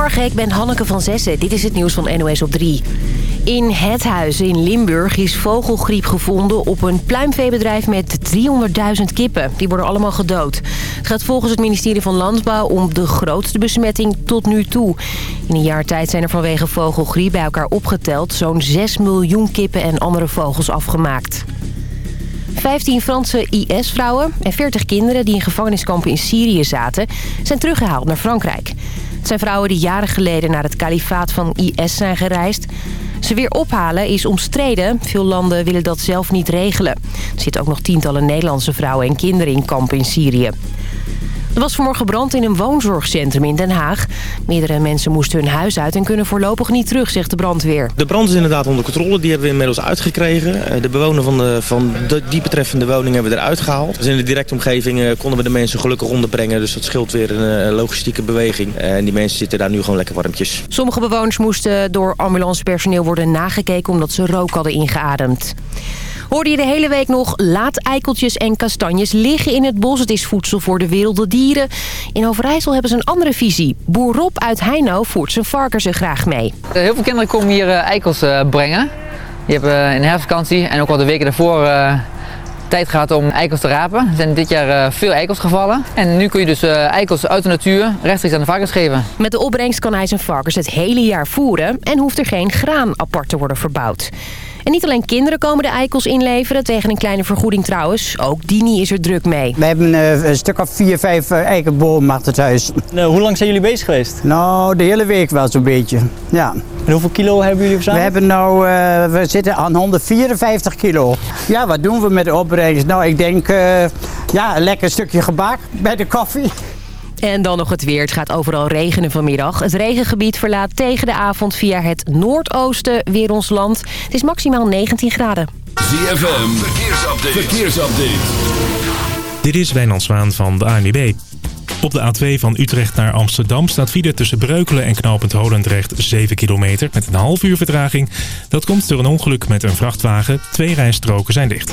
Goedemorgen, ik ben Hanneke van Zessen. Dit is het nieuws van NOS op 3. In Het Huis in Limburg is vogelgriep gevonden op een pluimveebedrijf met 300.000 kippen. Die worden allemaal gedood. Het gaat volgens het ministerie van Landbouw om de grootste besmetting tot nu toe. In een jaar tijd zijn er vanwege vogelgriep bij elkaar opgeteld zo'n 6 miljoen kippen en andere vogels afgemaakt. 15 Franse IS-vrouwen en 40 kinderen die in gevangeniskampen in Syrië zaten... zijn teruggehaald naar Frankrijk. Het zijn vrouwen die jaren geleden naar het kalifaat van IS zijn gereisd. Ze weer ophalen is omstreden. Veel landen willen dat zelf niet regelen. Er zitten ook nog tientallen Nederlandse vrouwen en kinderen in kampen in Syrië. Er was vanmorgen brand in een woonzorgcentrum in Den Haag. Meerdere mensen moesten hun huis uit en kunnen voorlopig niet terug, zegt de brandweer. De brand is inderdaad onder controle, die hebben we inmiddels uitgekregen. Eh, de bewoner van, de, van de, die betreffende woning hebben we eruit gehaald. Dus in de directe omgeving eh, konden we de mensen gelukkig onderbrengen. Dus dat scheelt weer een eh, logistieke beweging. En die mensen zitten daar nu gewoon lekker warmtjes. Sommige bewoners moesten door ambulancepersoneel worden nagekeken omdat ze rook hadden ingeademd. Hoorde je de hele week nog laat eikeltjes en kastanjes liggen in het bos. Het is voedsel voor de wilde dieren. In Overijssel hebben ze een andere visie. Boer Rob uit Heino voert zijn varkens er graag mee. Heel veel kinderen komen hier eikels brengen. Die hebben in de herfstvakantie en ook al de weken daarvoor tijd gehad om eikels te rapen. Er zijn dit jaar veel eikels gevallen. En nu kun je dus eikels uit de natuur rechtstreeks aan de varkens geven. Met de opbrengst kan hij zijn varkens het hele jaar voeren... en hoeft er geen graan apart te worden verbouwd. En niet alleen kinderen komen de eikels inleveren, tegen een kleine vergoeding trouwens. Ook Dini is er druk mee. We hebben een stuk of vier, vijf eikenbomen achter het huis. Nou, hoe lang zijn jullie bezig geweest? Nou, de hele week wel zo'n beetje, ja. En hoeveel kilo hebben jullie verzameld? We, hebben nou, uh, we zitten aan 154 kilo. Ja, wat doen we met de opbrengst? Nou, ik denk, uh, ja, een lekker stukje gebak bij de koffie. En dan nog het weer. Het gaat overal regenen vanmiddag. Het regengebied verlaat tegen de avond via het noordoosten weer ons land. Het is maximaal 19 graden. ZFM, verkeersupdate. verkeersupdate. Dit is Wijnand Zwaan van de ANWB. Op de A2 van Utrecht naar Amsterdam staat file tussen Breukelen en knooppunt Holendrecht 7 kilometer met een half uur vertraging. Dat komt door een ongeluk met een vrachtwagen. Twee rijstroken zijn dicht.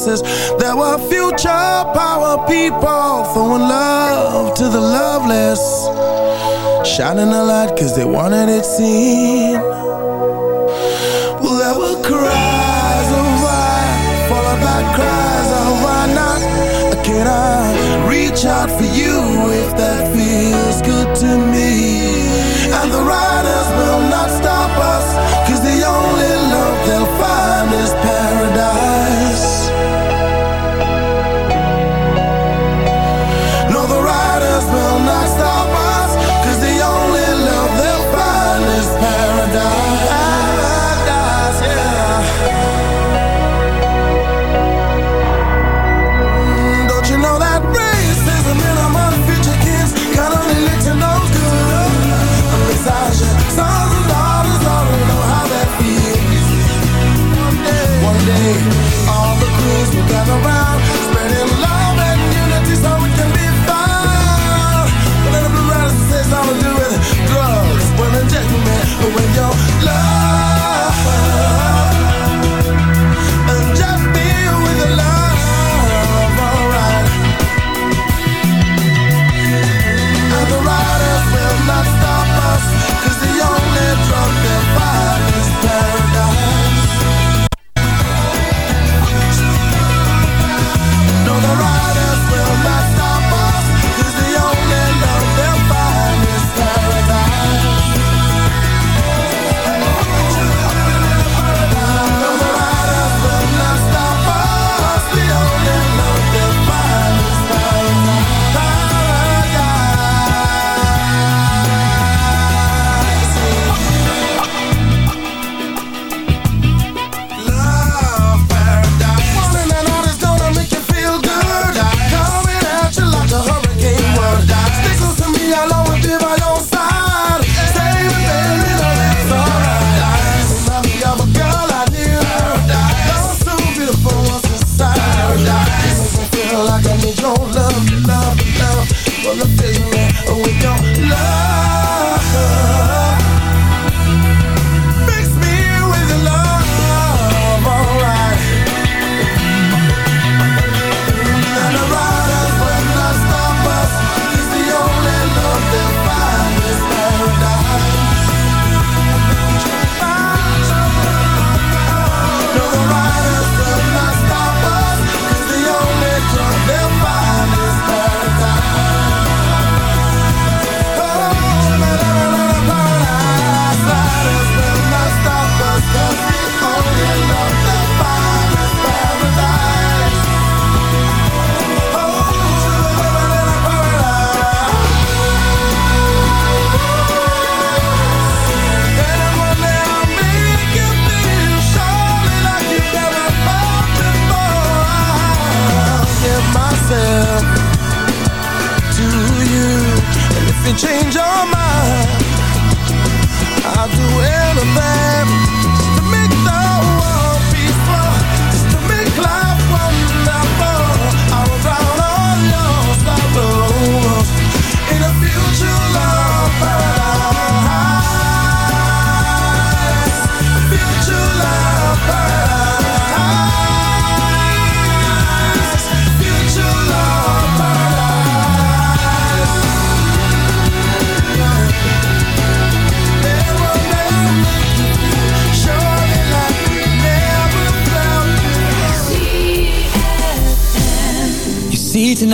promises. There were future power people Throwing love to the loveless Shining a light cause they wanted it seen. Well there were cries of why Followed by cries of why not? Can I reach out for you If that feels good to me? And the right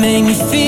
make me feel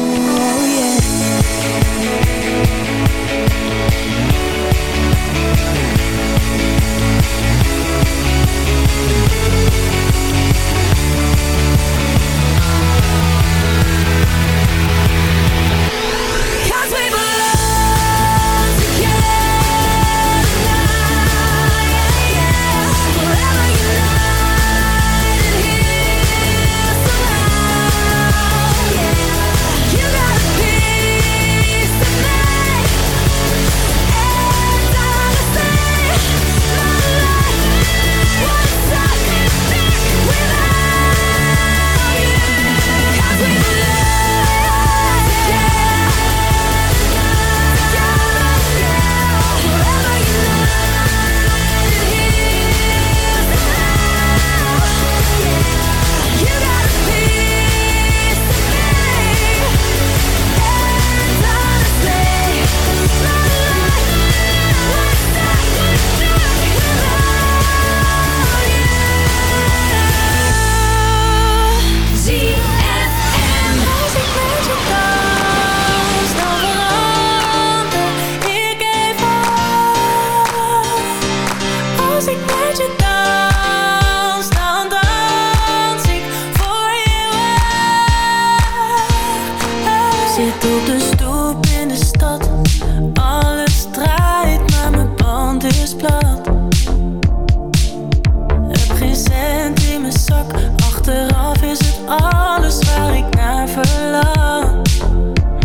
Achteraf is het alles waar ik naar verlang.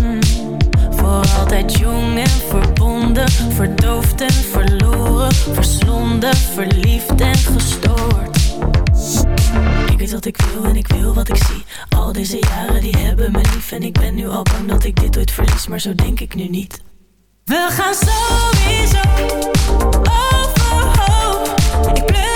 Hmm. Voor altijd jong en verbonden, verdoofd en verloren, verslonden, verliefd en gestoord. Ik weet wat ik wil en ik wil wat ik zie. Al deze jaren die hebben me lief en ik ben nu al bang dat ik dit ooit verlies, maar zo denk ik nu niet. We gaan sowieso overhoop. Ik pluk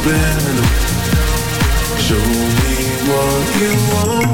Subliminal. Show me what you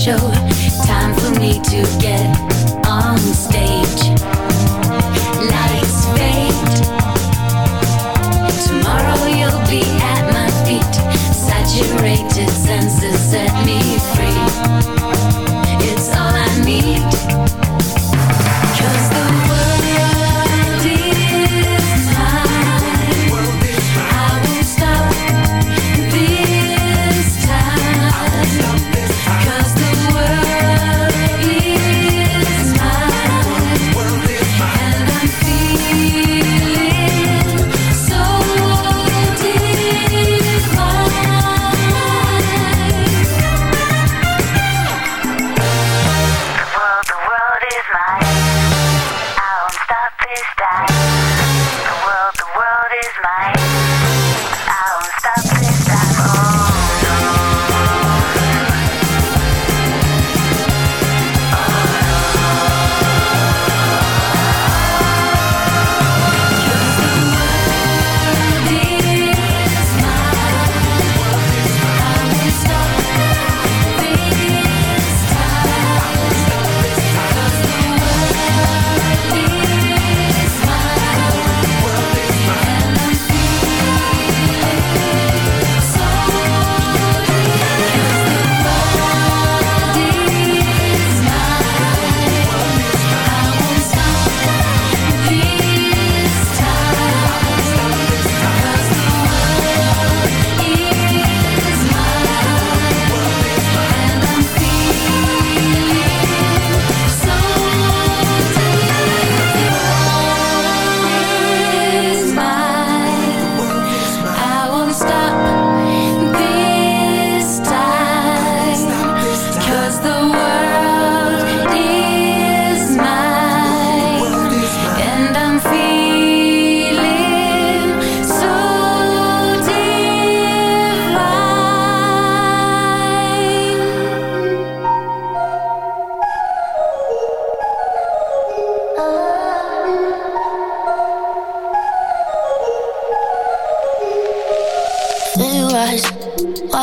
show. Time for me to get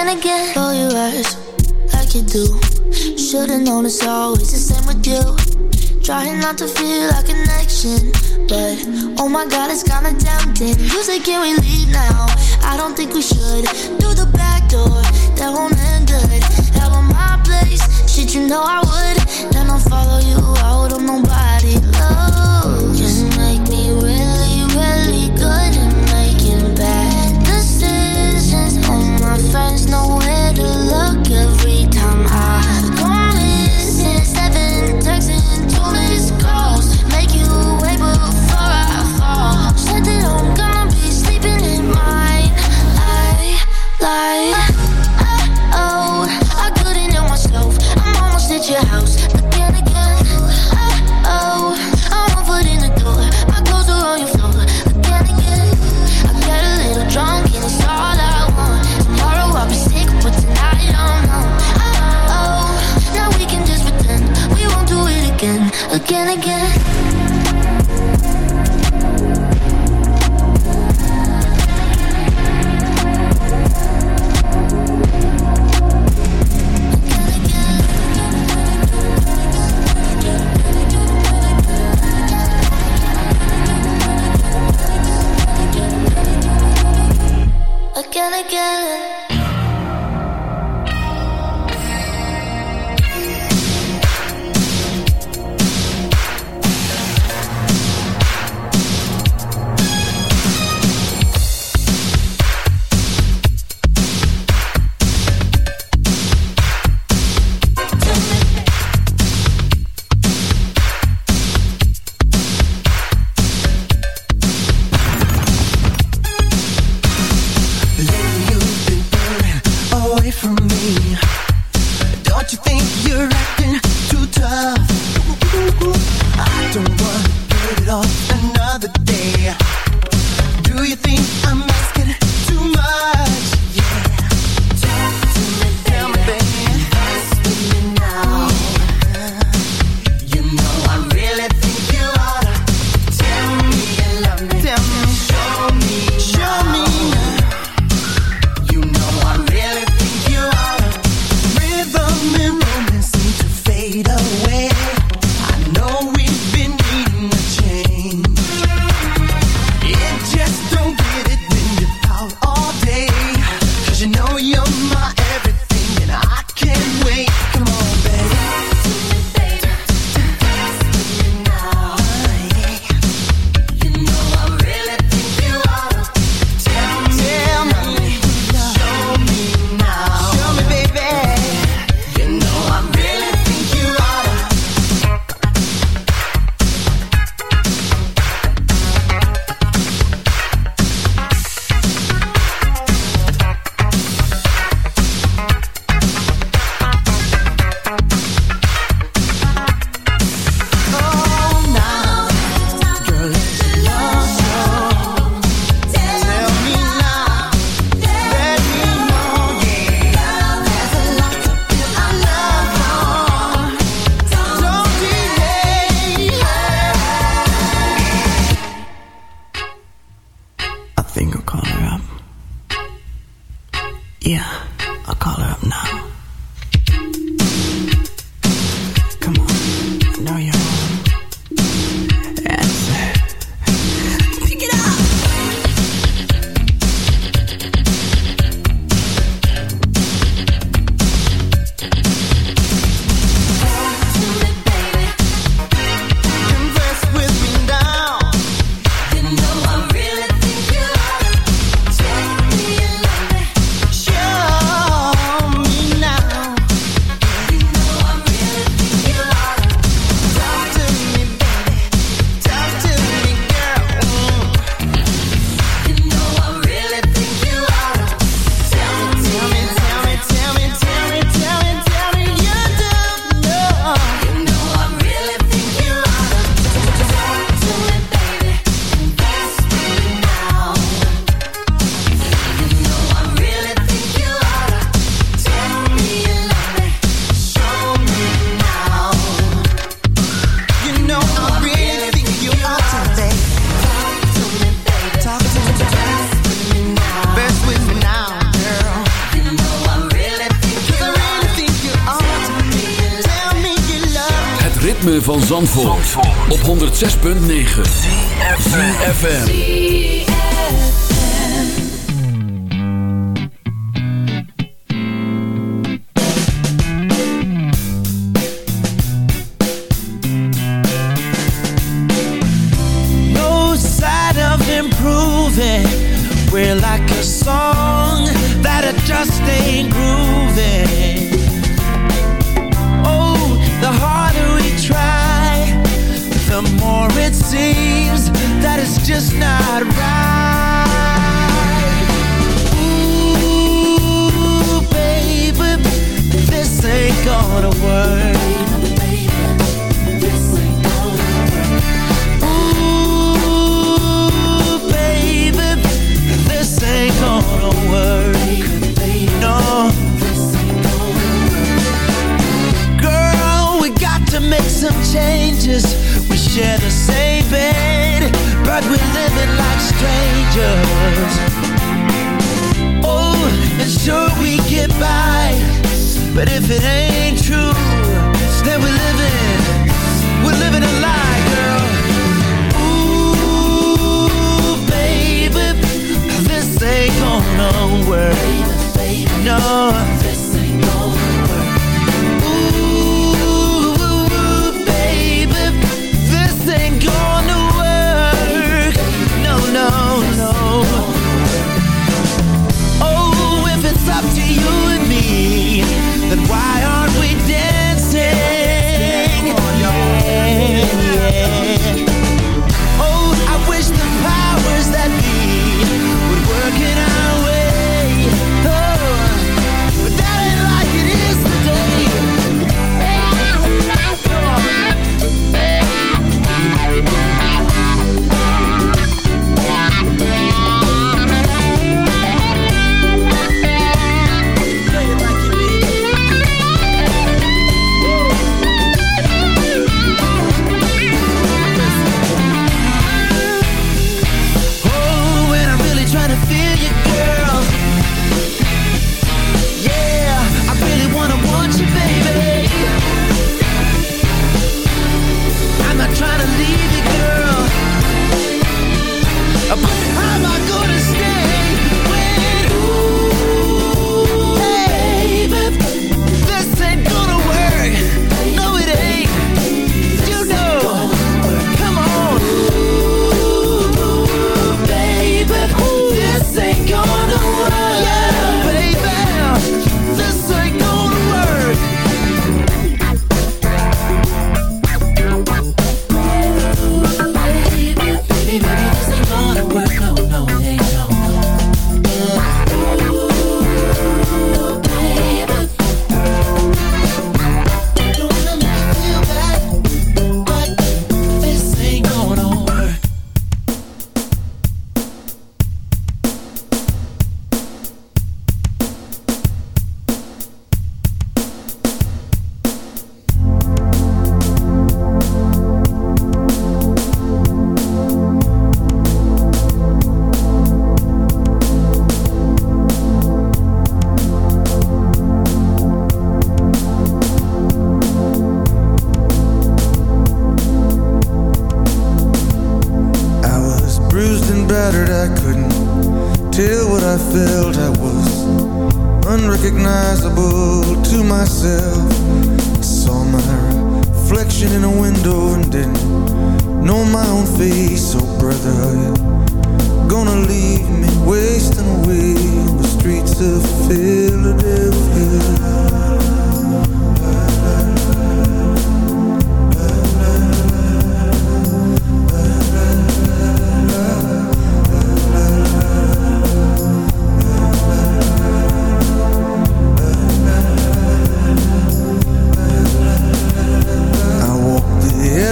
and again. close your eyes like you do. Should've known it's always the same with you. Trying not to feel a connection, but oh my god, it's kinda tempting. You say, can we leave now? I don't think we should.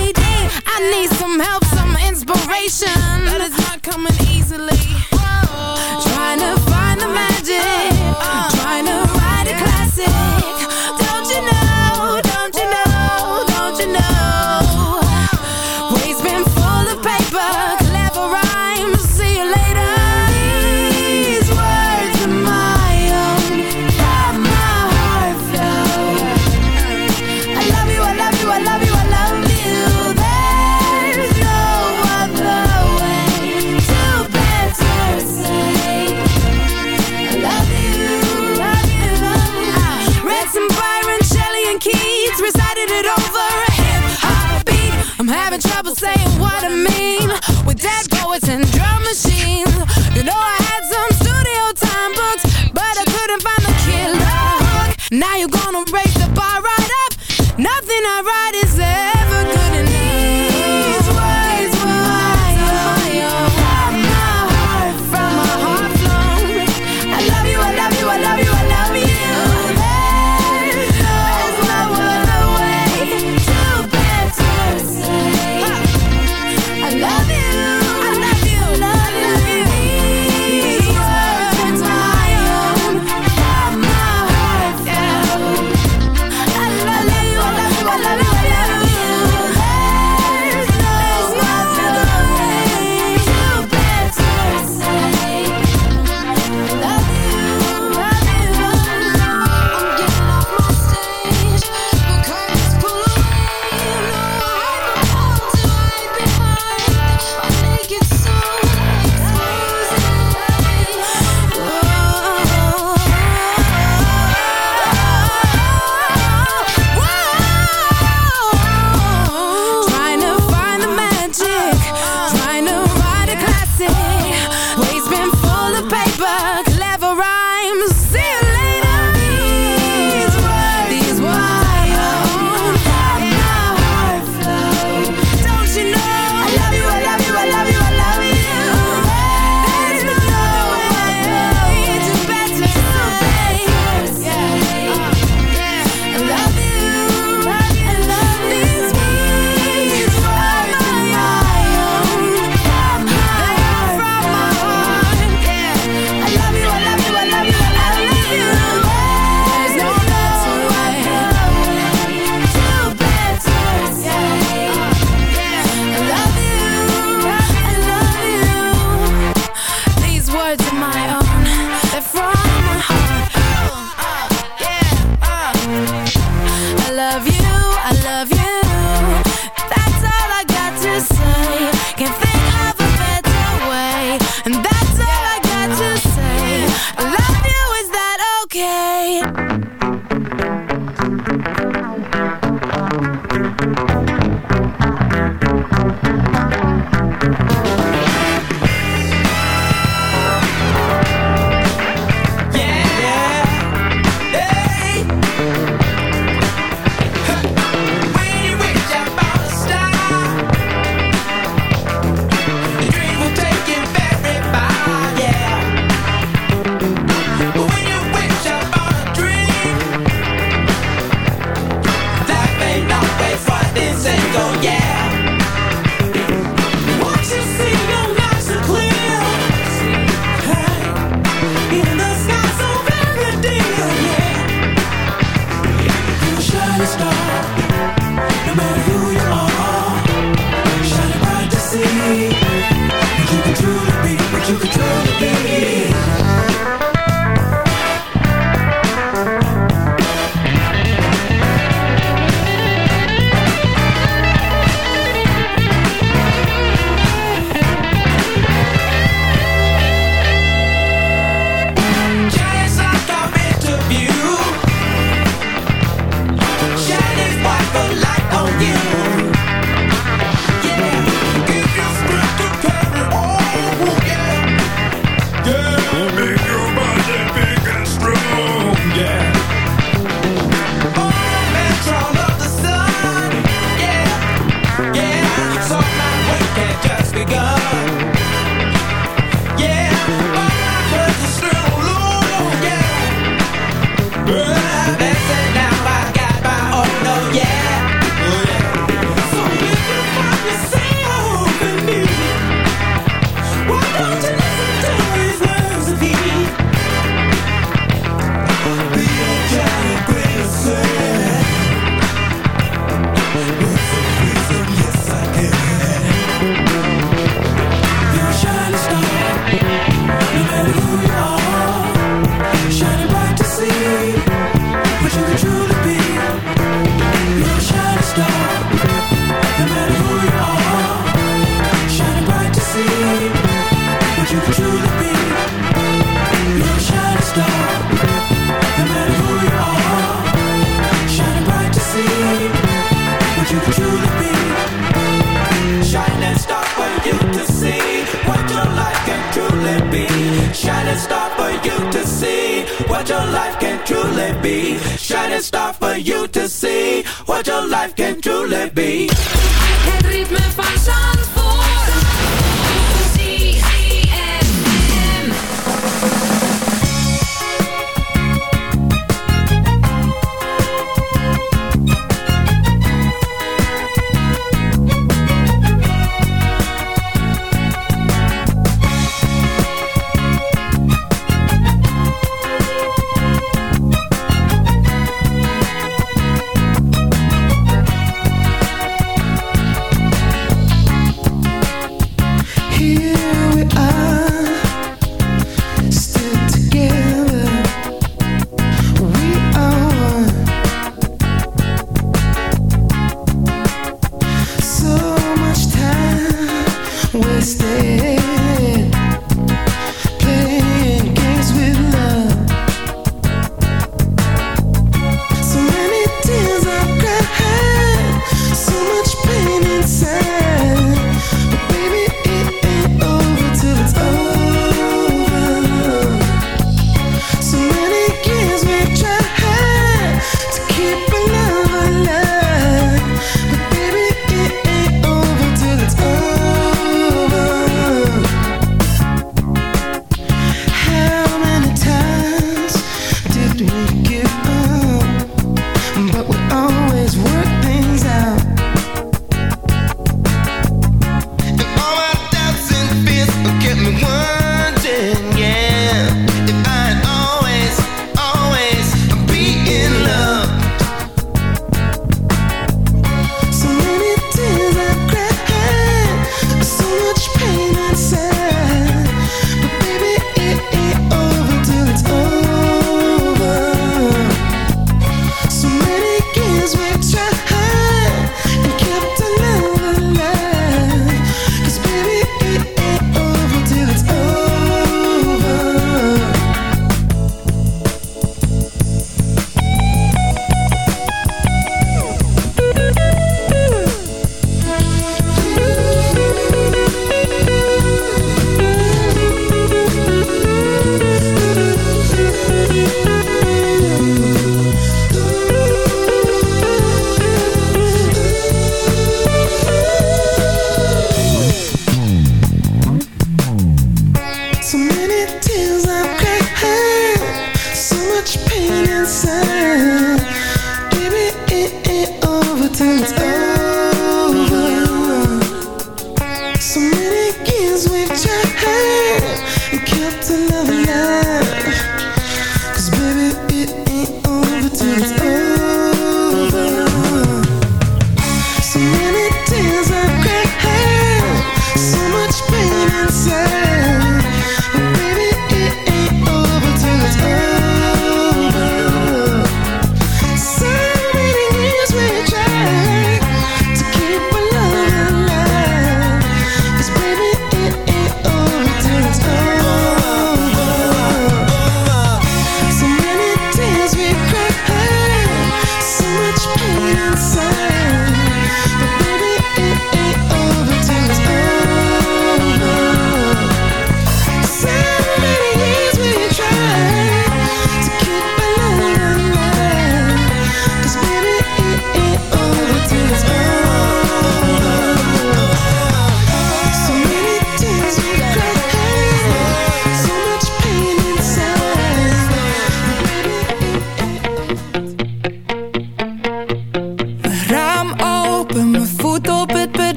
payday. I need some help, some inspiration. That is not coming easily. Whoa. Trying to find the magic. Uh. Trying to write a classic. having trouble saying what I mean. With dead poets and drum machines. You know I had some studio time books But I couldn't find the killer Now you go